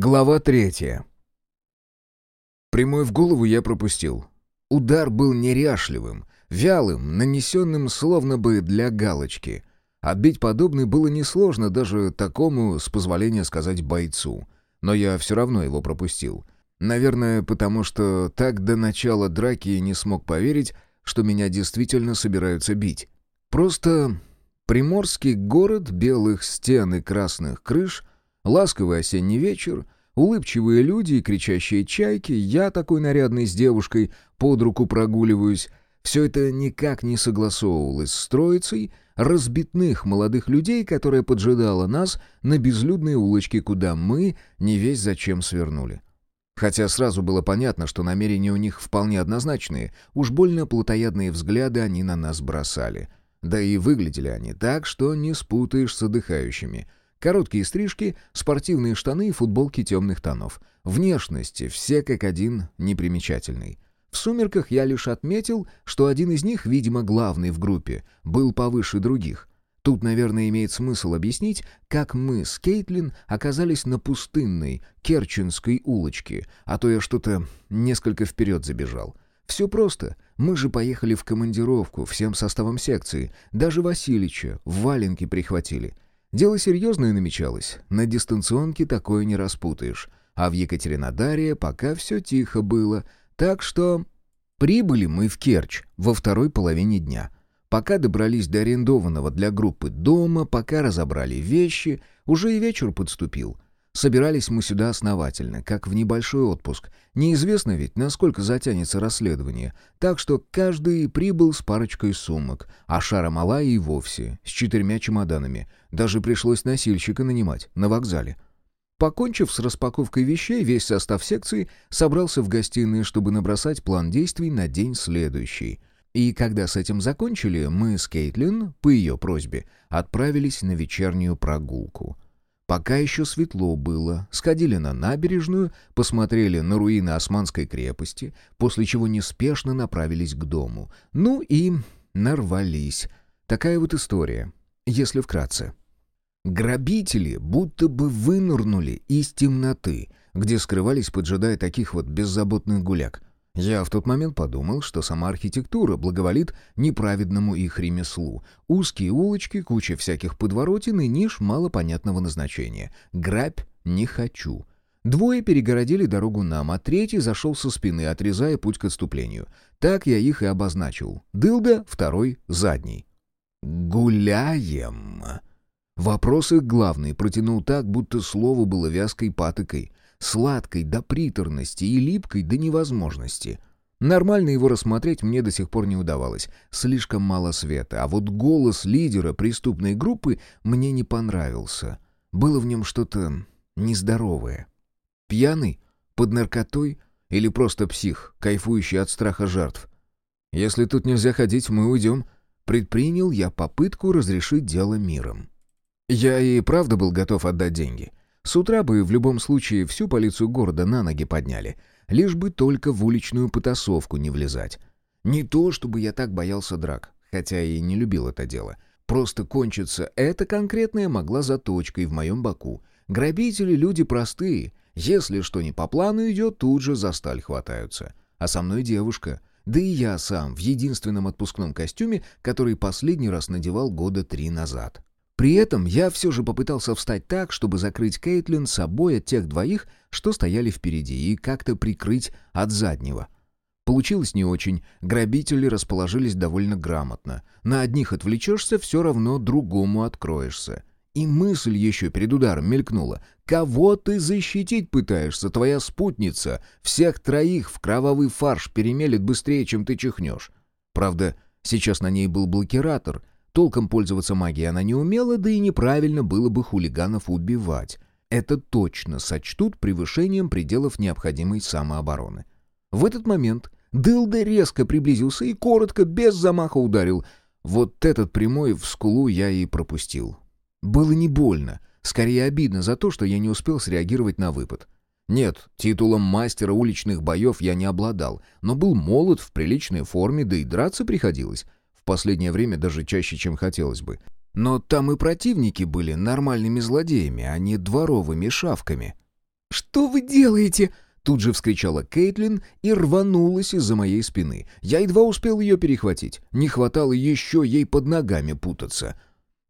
Глава третья. Прямой в голову я пропустил. Удар был неряшливым, вялым, нанесенным словно бы для галочки. Отбить подобный было несложно даже такому, с позволения сказать, бойцу. Но я все равно его пропустил. Наверное, потому что так до начала драки не смог поверить, что меня действительно собираются бить. Просто приморский город белых стен и красных крыш — Ласковый осенний вечер, улыбчивые люди и кричащие чайки, я такой нарядный с девушкой под руку прогуливаюсь. Все это никак не согласовывалось с троицей разбитных молодых людей, которая поджидала нас на безлюдной улочке, куда мы не весь зачем свернули. Хотя сразу было понятно, что намерения у них вполне однозначные, уж больно плотоядные взгляды они на нас бросали. Да и выглядели они так, что не спутаешь с отдыхающими — Короткие стрижки, спортивные штаны и футболки темных тонов. Внешности все как один непримечательный. В «Сумерках» я лишь отметил, что один из них, видимо, главный в группе, был повыше других. Тут, наверное, имеет смысл объяснить, как мы с Кейтлин оказались на пустынной Керченской улочке, а то я что-то несколько вперед забежал. Все просто. Мы же поехали в командировку всем составом секции. Даже Василича в валенке прихватили. Дело серьезное намечалось, на дистанционке такое не распутаешь. А в Екатеринодаре пока все тихо было, так что... Прибыли мы в Керчь во второй половине дня. Пока добрались до арендованного для группы дома, пока разобрали вещи, уже и вечер подступил — Собирались мы сюда основательно, как в небольшой отпуск. Неизвестно ведь, насколько затянется расследование. Так что каждый прибыл с парочкой сумок, а Шара Малая и вовсе, с четырьмя чемоданами. Даже пришлось носильщика нанимать на вокзале. Покончив с распаковкой вещей, весь состав секции собрался в гостиной, чтобы набросать план действий на день следующий. И когда с этим закончили, мы с Кейтлин, по ее просьбе, отправились на вечернюю прогулку — Пока еще светло было, сходили на набережную, посмотрели на руины Османской крепости, после чего неспешно направились к дому. Ну и нарвались. Такая вот история, если вкратце. Грабители будто бы вынырнули из темноты, где скрывались, поджидая таких вот беззаботных гуляк. Я в тот момент подумал, что сама архитектура благоволит неправедному их ремеслу. Узкие улочки, куча всяких подворотен и ниш малопонятного назначения. Грабь не хочу. Двое перегородили дорогу нам, а третий зашел со спины, отрезая путь к отступлению. Так я их и обозначил. Дылда, второй, задний. «Гуляем!» Вопрос их главный протянул так, будто слово было вязкой патокой сладкой до приторности и липкой до невозможности. Нормально его рассмотреть мне до сих пор не удавалось. Слишком мало света. А вот голос лидера преступной группы мне не понравился. Было в нем что-то нездоровое. Пьяный? Под наркотой? Или просто псих, кайфующий от страха жертв? Если тут нельзя ходить, мы уйдем. Предпринял я попытку разрешить дело миром. Я и правда был готов отдать деньги. С утра бы в любом случае всю полицию города на ноги подняли, лишь бы только в уличную потасовку не влезать. Не то, чтобы я так боялся драк, хотя и не любил это дело. Просто кончиться эта конкретная могла заточкой в моем боку. Грабители — люди простые. Если что не по плану идет, тут же за сталь хватаются. А со мной девушка. Да и я сам в единственном отпускном костюме, который последний раз надевал года три назад. При этом я все же попытался встать так, чтобы закрыть Кейтлин собой от тех двоих, что стояли впереди, и как-то прикрыть от заднего. Получилось не очень, грабители расположились довольно грамотно. На одних отвлечешься, все равно другому откроешься. И мысль еще перед ударом мелькнула. «Кого ты защитить пытаешься, твоя спутница? Всех троих в кровавый фарш перемелет быстрее, чем ты чихнешь». Правда, сейчас на ней был блокиратор — Толком пользоваться магией она не умела, да и неправильно было бы хулиганов убивать. Это точно сочтут превышением пределов необходимой самообороны. В этот момент Дылда резко приблизился и коротко, без замаха ударил. Вот этот прямой в скулу я и пропустил. Было не больно, скорее обидно за то, что я не успел среагировать на выпад. Нет, титулом мастера уличных боев я не обладал, но был молод в приличной форме, да и драться приходилось последнее время даже чаще, чем хотелось бы. Но там и противники были нормальными злодеями, а не дворовыми шавками. «Что вы делаете?» Тут же вскричала Кейтлин и рванулась из-за моей спины. Я едва успел ее перехватить. Не хватало еще ей под ногами путаться.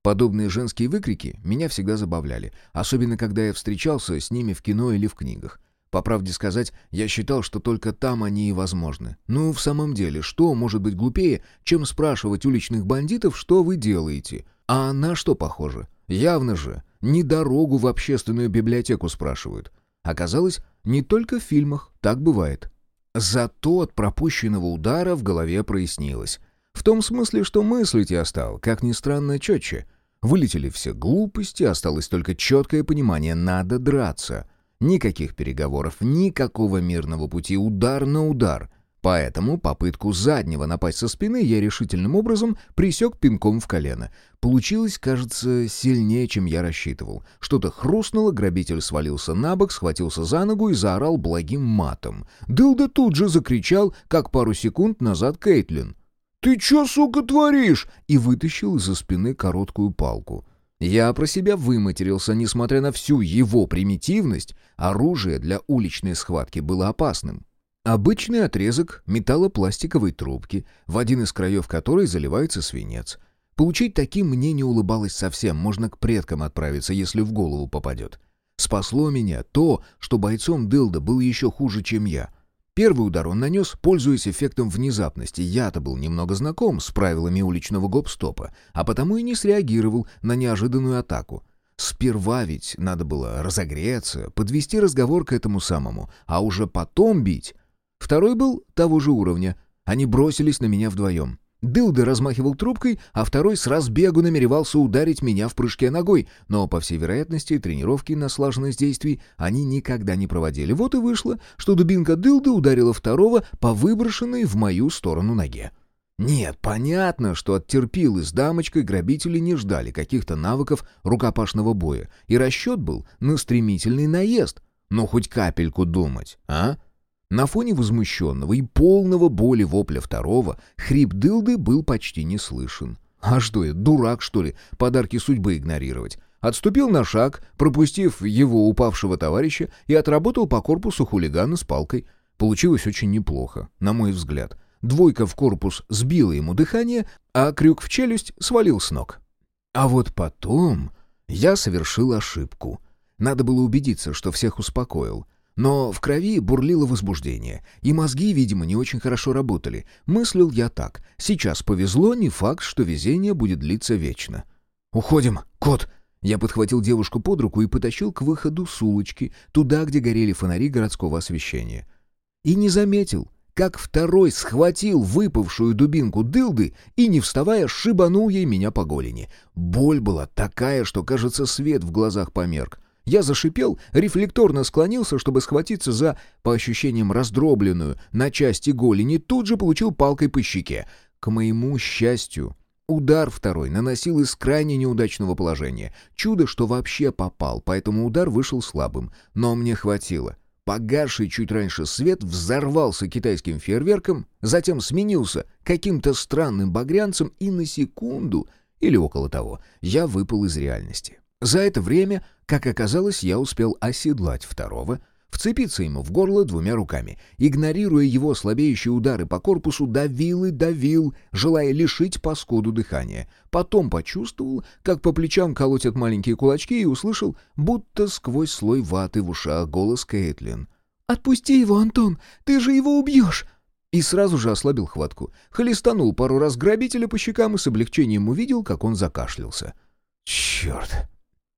Подобные женские выкрики меня всегда забавляли, особенно когда я встречался с ними в кино или в книгах. По правде сказать, я считал, что только там они и возможны. Ну, в самом деле, что может быть глупее, чем спрашивать уличных бандитов, что вы делаете? А на что похоже? Явно же, не дорогу в общественную библиотеку спрашивают. Оказалось, не только в фильмах так бывает. Зато от пропущенного удара в голове прояснилось. В том смысле, что мыслить я стал, как ни странно, четче. Вылетели все глупости, осталось только четкое понимание — надо драться. Никаких переговоров, никакого мирного пути, удар на удар. Поэтому попытку заднего напасть со спины я решительным образом присек пинком в колено. Получилось, кажется, сильнее, чем я рассчитывал. Что-то хрустнуло, грабитель свалился на бок, схватился за ногу и заорал благим матом. Дылда тут же закричал, как пару секунд назад Кейтлин. «Ты чё, сука, творишь?» и вытащил из-за спины короткую палку. Я про себя выматерился, несмотря на всю его примитивность, оружие для уличной схватки было опасным. Обычный отрезок металлопластиковой трубки, в один из краев которой заливается свинец. Получить таким мне не улыбалось совсем, можно к предкам отправиться, если в голову попадет. Спасло меня то, что бойцом Дылда был еще хуже, чем я. Первый удар он нанес, пользуясь эффектом внезапности. Я-то был немного знаком с правилами уличного гоп-стопа, а потому и не среагировал на неожиданную атаку. Сперва ведь надо было разогреться, подвести разговор к этому самому, а уже потом бить. Второй был того же уровня. Они бросились на меня вдвоем. Дылда размахивал трубкой, а второй с разбегу намеревался ударить меня в прыжке ногой, но, по всей вероятности, тренировки на слаженность действий они никогда не проводили. Вот и вышло, что дубинка Дылды ударила второго по выброшенной в мою сторону ноге. Нет, понятно, что от терпилы с дамочкой грабители не ждали каких-то навыков рукопашного боя, и расчет был на стремительный наезд. Но хоть капельку думать, а? На фоне возмущенного и полного боли вопля второго хрип дылды был почти не слышен. А что я, дурак, что ли, подарки судьбы игнорировать? Отступил на шаг, пропустив его упавшего товарища, и отработал по корпусу хулигана с палкой. Получилось очень неплохо, на мой взгляд. Двойка в корпус сбила ему дыхание, а крюк в челюсть свалил с ног. А вот потом я совершил ошибку. Надо было убедиться, что всех успокоил — но в крови бурлило возбуждение, и мозги, видимо, не очень хорошо работали. Мыслил я так. Сейчас повезло, не факт, что везение будет длиться вечно. «Уходим, кот!» Я подхватил девушку под руку и потащил к выходу с улочки, туда, где горели фонари городского освещения. И не заметил, как второй схватил выпавшую дубинку дылды и, не вставая, шибанул ей меня по голени. Боль была такая, что, кажется, свет в глазах померк. Я зашипел, рефлекторно склонился, чтобы схватиться за, по ощущениям, раздробленную на части голени, тут же получил палкой по щеке. К моему счастью, удар второй наносил из крайне неудачного положения. Чудо, что вообще попал, поэтому удар вышел слабым. Но мне хватило. Погасший чуть раньше свет взорвался китайским фейерверком, затем сменился каким-то странным багрянцем, и на секунду, или около того, я выпал из реальности. За это время, как оказалось, я успел оседлать второго, вцепиться ему в горло двумя руками. Игнорируя его слабеющие удары по корпусу, давил и давил, желая лишить паскуду дыхания. Потом почувствовал, как по плечам колотят маленькие кулачки, и услышал, будто сквозь слой ваты в ушах голос Кейтлин. «Отпусти его, Антон! Ты же его убьешь!» И сразу же ослабил хватку. Холестанул пару раз грабителя по щекам и с облегчением увидел, как он закашлялся. «Черт!»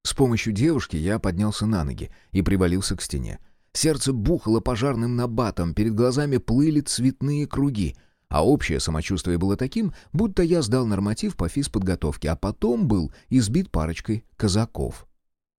С помощью девушки я поднялся на ноги и привалился к стене. Сердце бухало пожарным набатом, перед глазами плыли цветные круги, а общее самочувствие было таким, будто я сдал норматив по физподготовке, а потом был избит парочкой казаков.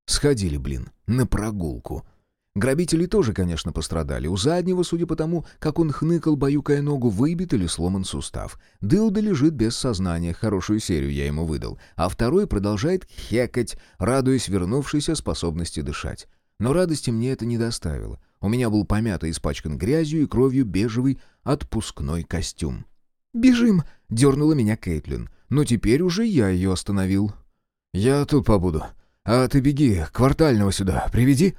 Сходили, блин, на прогулку. Грабители тоже, конечно, пострадали. У заднего, судя по тому, как он хныкал, баюкая ногу, выбит или сломан сустав. Дылда лежит без сознания, хорошую серию я ему выдал. А второй продолжает хекать, радуясь вернувшейся способности дышать. Но радости мне это не доставило. У меня был помято испачкан грязью и кровью бежевый отпускной костюм. «Бежим!» — дернула меня Кейтлин. Но теперь уже я ее остановил. «Я тут побуду. А ты беги, квартального сюда приведи».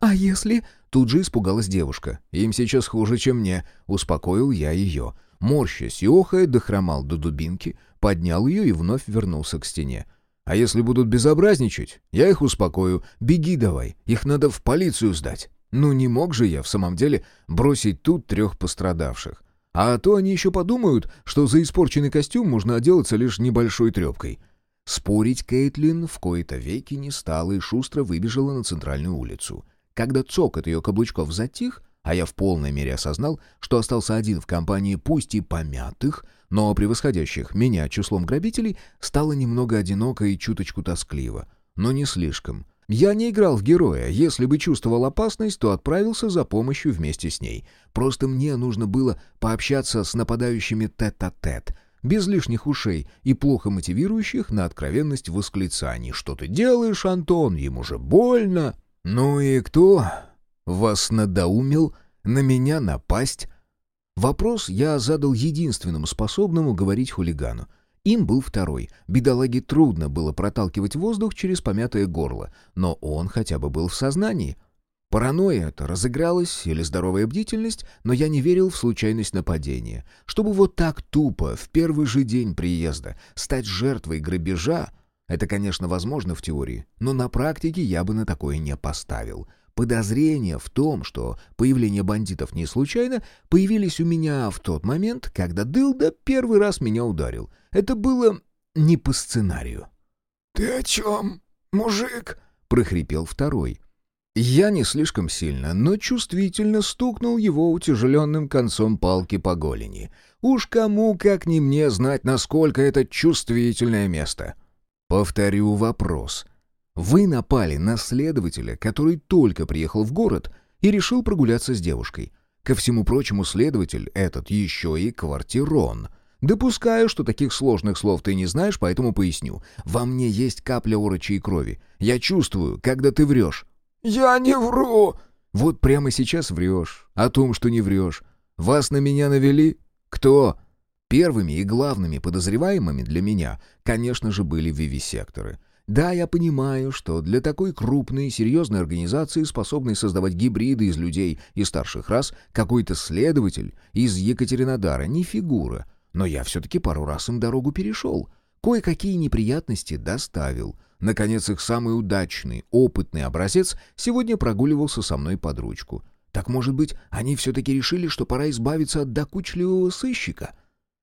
«А если...» — тут же испугалась девушка. «Им сейчас хуже, чем мне», — успокоил я ее. Морщась и охая, дохромал до дубинки, поднял ее и вновь вернулся к стене. «А если будут безобразничать, я их успокою. Беги давай, их надо в полицию сдать». Ну не мог же я в самом деле бросить тут трех пострадавших. А то они еще подумают, что за испорченный костюм можно отделаться лишь небольшой трепкой. Спорить Кейтлин в кои-то веки не стала и шустро выбежала на центральную улицу. Когда цокот ее каблучков затих, а я в полной мере осознал, что остался один в компании пусть и помятых, но превосходящих меня числом грабителей, стало немного одиноко и чуточку тоскливо. Но не слишком. Я не играл в героя. Если бы чувствовал опасность, то отправился за помощью вместе с ней. Просто мне нужно было пообщаться с нападающими тет-а-тет, без лишних ушей и плохо мотивирующих на откровенность восклицаний. «Что ты делаешь, Антон? Ему же больно!» «Ну и кто вас надоумил на меня напасть?» Вопрос я задал единственному способному говорить хулигану. Им был второй. Бедолаге трудно было проталкивать воздух через помятое горло, но он хотя бы был в сознании. Паранойя это разыгралась или здоровая бдительность, но я не верил в случайность нападения. Чтобы вот так тупо, в первый же день приезда, стать жертвой грабежа, это, конечно, возможно в теории, но на практике я бы на такое не поставил. Подозрения в том, что появление бандитов не случайно, появились у меня в тот момент, когда Дылда первый раз меня ударил. Это было не по сценарию. «Ты о чем, мужик?» — прохрипел второй. Я не слишком сильно, но чувствительно стукнул его утяжеленным концом палки по голени. Уж кому, как не мне, знать, насколько это чувствительное место. Повторю вопрос. Вы напали на следователя, который только приехал в город и решил прогуляться с девушкой. Ко всему прочему, следователь этот еще и квартирон. Допускаю, что таких сложных слов ты не знаешь, поэтому поясню. Во мне есть капля орочей крови. Я чувствую, когда ты врешь. «Я не вру!» «Вот прямо сейчас врешь. О том, что не врешь. Вас на меня навели? Кто?» Первыми и главными подозреваемыми для меня, конечно же, были вивисекторы. Да, я понимаю, что для такой крупной и серьезной организации, способной создавать гибриды из людей и старших рас, какой-то следователь из Екатеринодара не фигура. Но я все-таки пару раз им дорогу перешел. Кое-какие неприятности доставил. Наконец, их самый удачный, опытный образец сегодня прогуливался со мной под ручку. Так, может быть, они все-таки решили, что пора избавиться от докучливого сыщика?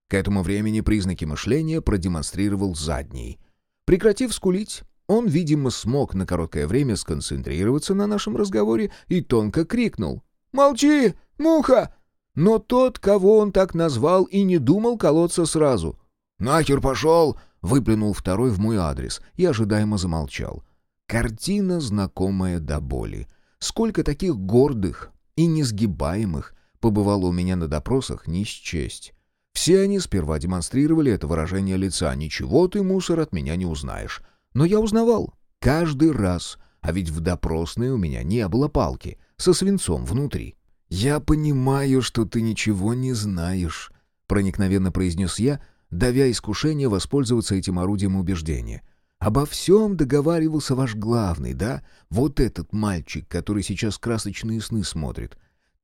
К этому времени признаки мышления продемонстрировал задний — Прекратив скулить, он, видимо, смог на короткое время сконцентрироваться на нашем разговоре и тонко крикнул. «Молчи, муха!» Но тот, кого он так назвал, и не думал колоться сразу. «Нахер пошел!» — выплюнул второй в мой адрес и ожидаемо замолчал. Картина, знакомая до боли. Сколько таких гордых и несгибаемых побывало у меня на допросах не счесть. Все они сперва демонстрировали это выражение лица «Ничего ты, мусор, от меня не узнаешь». Но я узнавал. Каждый раз. А ведь в допросной у меня не было палки. Со свинцом внутри. «Я понимаю, что ты ничего не знаешь», — проникновенно произнес я, давя искушение воспользоваться этим орудием убеждения. «Обо всем договаривался ваш главный, да? Вот этот мальчик, который сейчас красочные сны смотрит.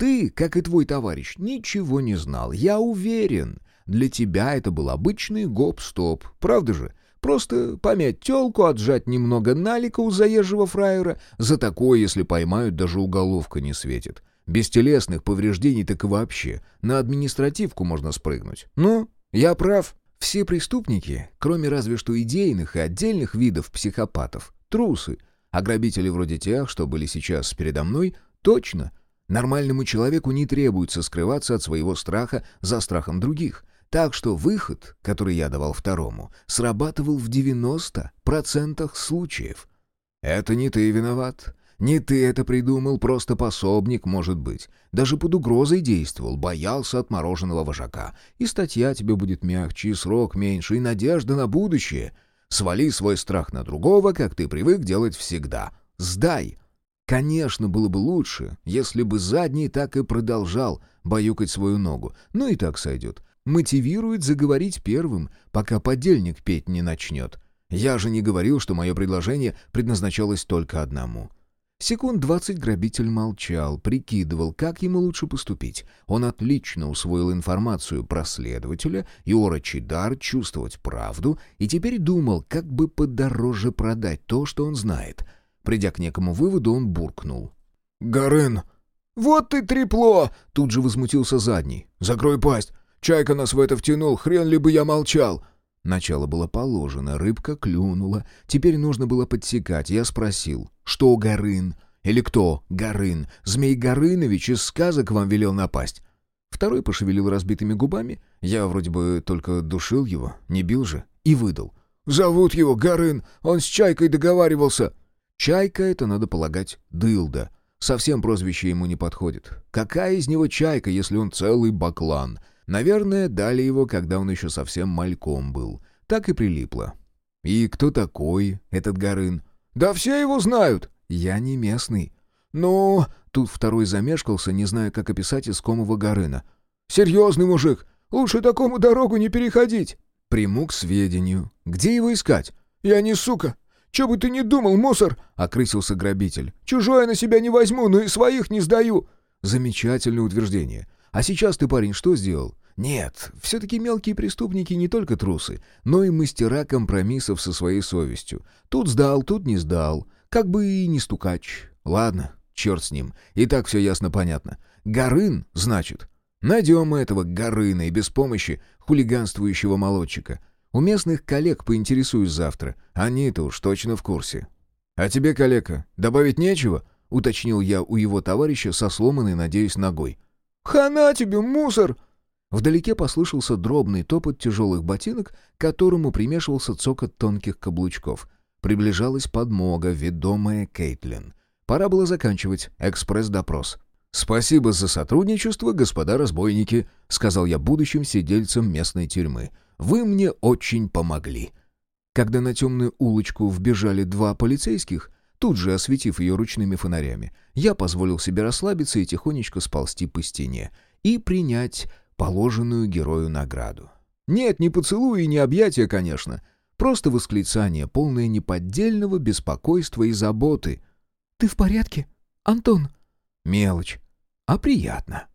Ты, как и твой товарищ, ничего не знал, я уверен. Для тебя это был обычный гоп-стоп, правда же? Просто помять телку, отжать немного налика у заезжего фраера. За такое, если поймают, даже уголовка не светит. Без телесных повреждений так и вообще. На административку можно спрыгнуть. Ну, я прав. Все преступники, кроме разве что идейных и отдельных видов психопатов, трусы. А грабители вроде тех, что были сейчас передо мной, точно. Нормальному человеку не требуется скрываться от своего страха за страхом других. Так что выход, который я давал второму, срабатывал в 90% случаев. «Это не ты виноват. Не ты это придумал, просто пособник, может быть. Даже под угрозой действовал, боялся отмороженного вожака. И статья тебе будет мягче, и срок меньше, и надежда на будущее. Свали свой страх на другого, как ты привык делать всегда. Сдай!» Конечно, было бы лучше, если бы задний так и продолжал баюкать свою ногу. Но и так сойдет мотивирует заговорить первым, пока подельник петь не начнет. Я же не говорил, что мое предложение предназначалось только одному. Секунд двадцать грабитель молчал, прикидывал, как ему лучше поступить. Он отлично усвоил информацию про следователя и орочий дар чувствовать правду, и теперь думал, как бы подороже продать то, что он знает. Придя к некому выводу, он буркнул. «Горын!» «Вот ты трепло!» — тут же возмутился задний. «Закрой пасть! Чайка нас в это втянул, хрен ли бы я молчал!» Начало было положено, рыбка клюнула. Теперь нужно было подсекать. Я спросил, что Горын? Или кто Горын? Змей Горынович из сказок вам велел напасть. Второй пошевелил разбитыми губами. Я вроде бы только душил его, не бил же, и выдал. «Зовут его Горын, он с Чайкой договаривался». Чайка — это, надо полагать, дылда. Совсем прозвище ему не подходит. Какая из него чайка, если он целый баклан? Наверное, дали его, когда он еще совсем мальком был. Так и прилипло. «И кто такой этот Горын?» «Да все его знают!» «Я не местный». «Ну...» Тут второй замешкался, не зная, как описать искомого Горына. «Серьезный мужик! Лучше такому дорогу не переходить!» «Приму к сведению. Где его искать?» «Я не сука! Че бы ты ни думал, мусор!» — окрысился грабитель. «Чужое на себя не возьму, но и своих не сдаю!» «Замечательное утверждение. А сейчас ты, парень, что сделал? Нет, все-таки мелкие преступники не только трусы, но и мастера компромиссов со своей совестью. Тут сдал, тут не сдал. Как бы и не стукач. Ладно, черт с ним. И так все ясно-понятно. Горын, значит. Найдем мы этого Горына и без помощи хулиганствующего молодчика. У местных коллег поинтересуюсь завтра. Они-то уж точно в курсе. «А тебе, коллега, добавить нечего?» — уточнил я у его товарища со сломанной, надеюсь, ногой. «Хана тебе, мусор!» Вдалеке послышался дробный топот тяжелых ботинок, к которому примешивался цокот тонких каблучков. Приближалась подмога, ведомая Кейтлин. Пора было заканчивать экспресс-допрос. «Спасибо за сотрудничество, господа разбойники», — сказал я будущим сидельцам местной тюрьмы. «Вы мне очень помогли». Когда на темную улочку вбежали два полицейских, тут же осветив ее ручными фонарями, я позволил себе расслабиться и тихонечко сползти по стене и принять положенную герою награду. Нет, не поцелуи и не объятия, конечно. Просто восклицание, полное неподдельного беспокойства и заботы. «Ты в порядке, Антон?» Мелочь, а приятно.